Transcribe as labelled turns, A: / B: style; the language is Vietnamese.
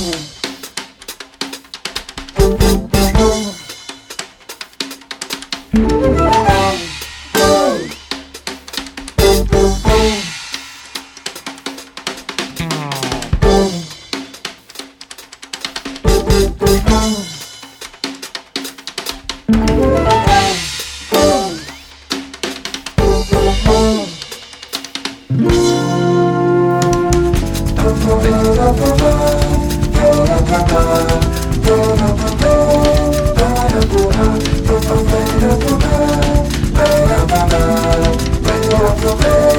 A: Oh.